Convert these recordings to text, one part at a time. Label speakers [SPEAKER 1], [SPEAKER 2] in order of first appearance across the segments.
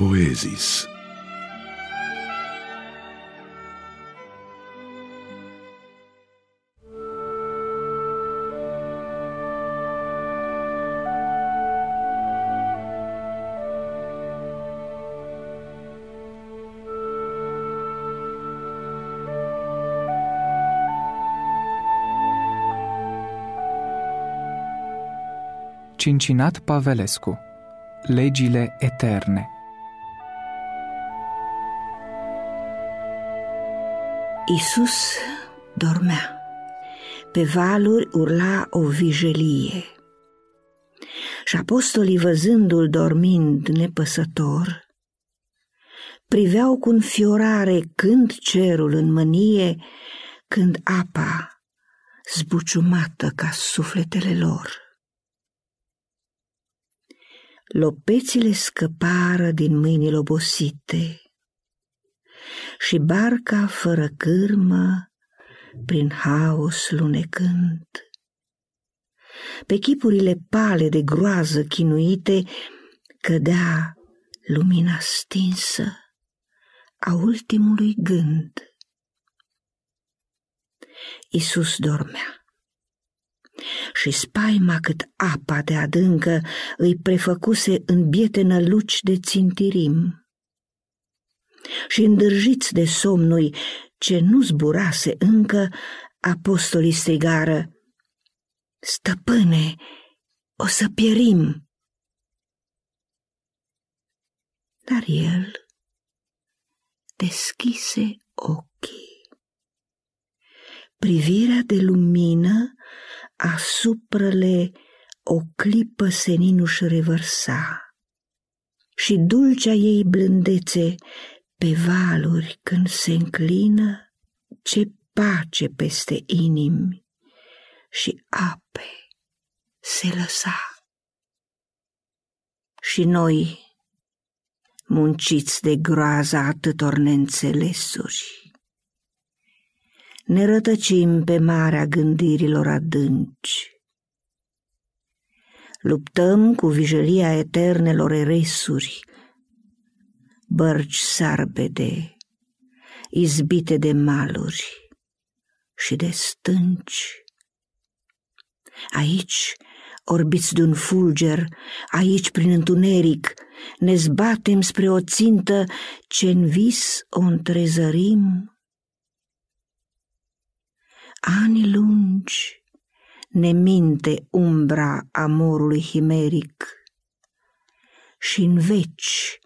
[SPEAKER 1] Poezis.
[SPEAKER 2] Cincinat Pavelescu Legile eterne
[SPEAKER 3] Isus dormea. Pe valuri urla o vijelie. Și apostolii văzându-l dormind nepăsător, priveau cu înfiorare când cerul în mânie, când apa zbuciumată ca sufletele lor. Lopețile scăpară din mâinile obosite și barca fără cârmă prin haos lunecând. Pe chipurile pale de groază chinuite cădea lumina stinsă a ultimului gând. Isus dormea și spaima cât apa de adâncă îi prefăcuse în biete năluci de țintirim. Și îndârjiți de somnui ce nu zburase încă, apostolii strigară, Stăpâne, o să pierim! Dar el deschise ochii. Privirea de lumină asupra-le o clipă senin își revărsa și dulcea ei blândețe pe valuri când se înclină, ce pace peste inimi și ape se lăsa. Și noi, munciți de groaza atâtor neînțelesuri, ne rătăcim pe marea gândirilor adânci. Luptăm cu vijelia eternelor eresuri, bărci sarbede, izbite de maluri și de stânci. Aici, orbiți de un fulger, aici prin întuneric, ne zbatem spre o țintă ce în vis o întrezărim ani lungi ne minte umbra amorului himeric și în veci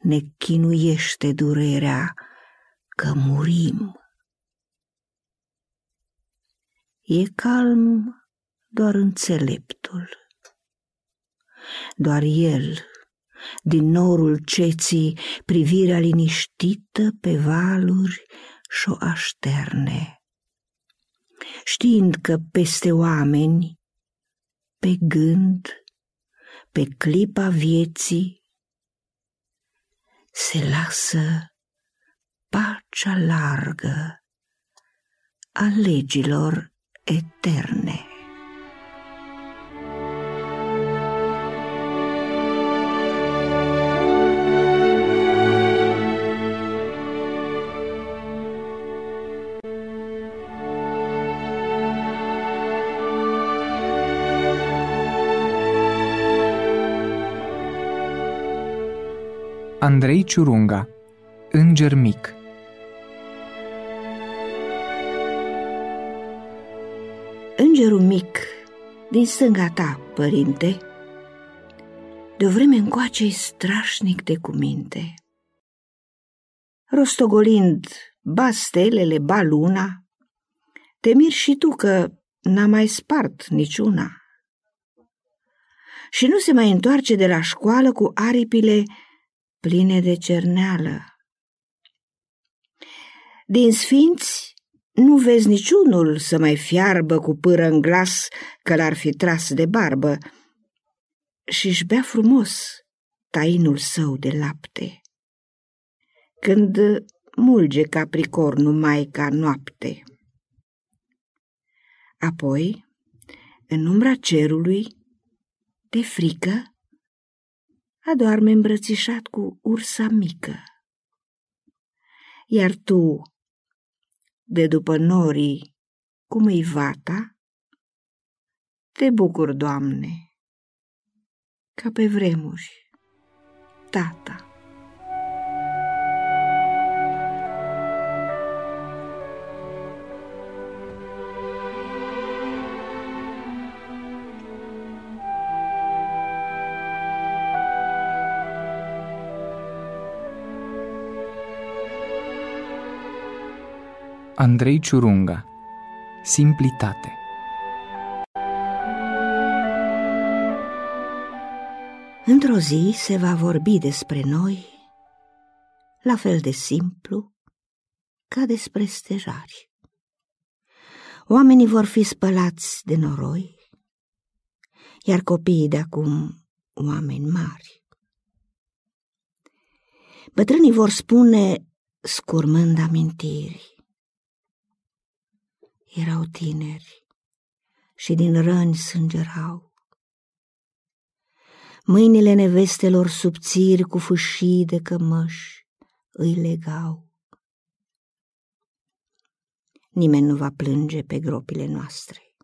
[SPEAKER 3] ne chinuiește durerea că murim. E calm doar înțeleptul, doar el, din norul ceții, privirea liniștită pe valuri și-o așterne știind că peste oameni, pe gând, pe clipa vieții, se lasă pacea largă a legilor eterne.
[SPEAKER 2] Andrei Ciurunga Înger mic
[SPEAKER 3] Îngerul mic din stânga ta, părinte, de o vreme încoace strașnic de cuminte. Rostogolind ba stelele, ba luna, te miri și tu că n-a mai spart niciuna. Și nu se mai întoarce de la școală cu aripile pline de cerneală. Din sfinți nu vezi niciunul să mai fiarbă cu pâră în glas că l-ar fi tras de barbă și-și bea frumos tainul său de lapte. Când mulge capricornul mai ca noapte. Apoi, în umbra cerului, de frică, adorme îmbrățișat cu ursa mică. Iar tu, de după norii, cum îi vata, te bucur, Doamne, ca pe vremuri, tata.
[SPEAKER 2] Andrei Ciurunga Simplitate
[SPEAKER 3] Într-o zi se va vorbi despre noi la fel de simplu ca despre stejari. Oamenii vor fi spălați de noroi, iar copiii de acum oameni mari. Bătrânii vor spune, scurmând amintiri, erau tineri și din răni sângerau. Mâinile nevestelor subțiri cu fâșii de cămăși îi legau. Nimeni nu va plânge pe gropile noastre,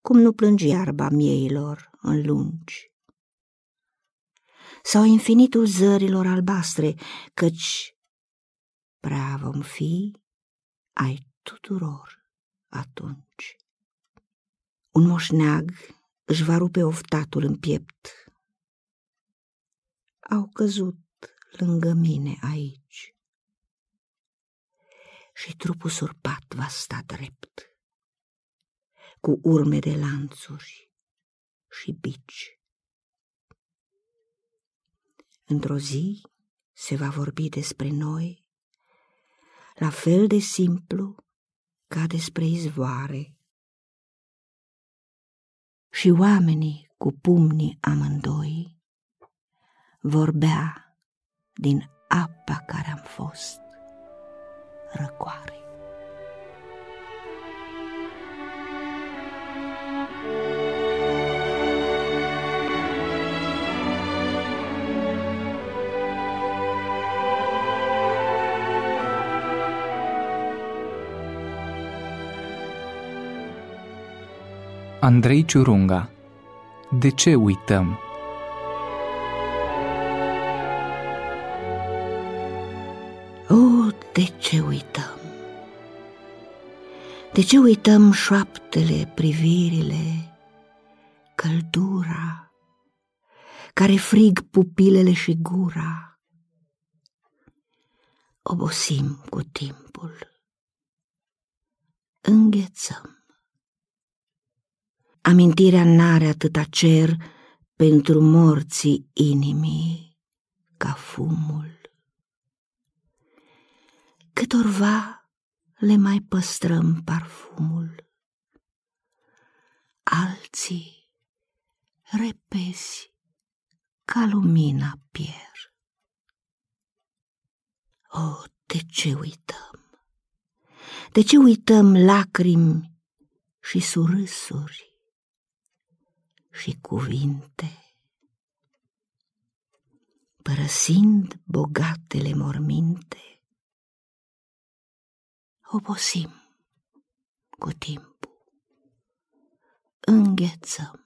[SPEAKER 3] cum nu plânge iarba mieilor în lungi. Sau infinitul zărilor albastre, căci prea vom fi ai tuturor atunci. Un moșneag își va rupe oftatul în piept. Au căzut lângă mine aici și trupul surpat va sta drept, cu urme de lanțuri și bici. Într-o zi se va vorbi despre noi, la fel de simplu ca despre izvoare. Și oamenii cu pumnii amândoi vorbea din apa care am fost răcoare.
[SPEAKER 2] Andrei Ciurunga De ce uităm?
[SPEAKER 3] Oh, de ce uităm? De ce uităm șoaptele, privirile, căldura, care frig pupilele și gura? Obosim cu timpul, înghețăm. Amintirea n-are atâta cer pentru morții inimii ca fumul. Câtorva le mai păstrăm parfumul, alții repezi ca lumina pier. O, de ce uităm? De ce uităm lacrimi și surâsuri? Și cuvinte. Părăsind bogatele morminte, obosim cu timpul, înghețăm.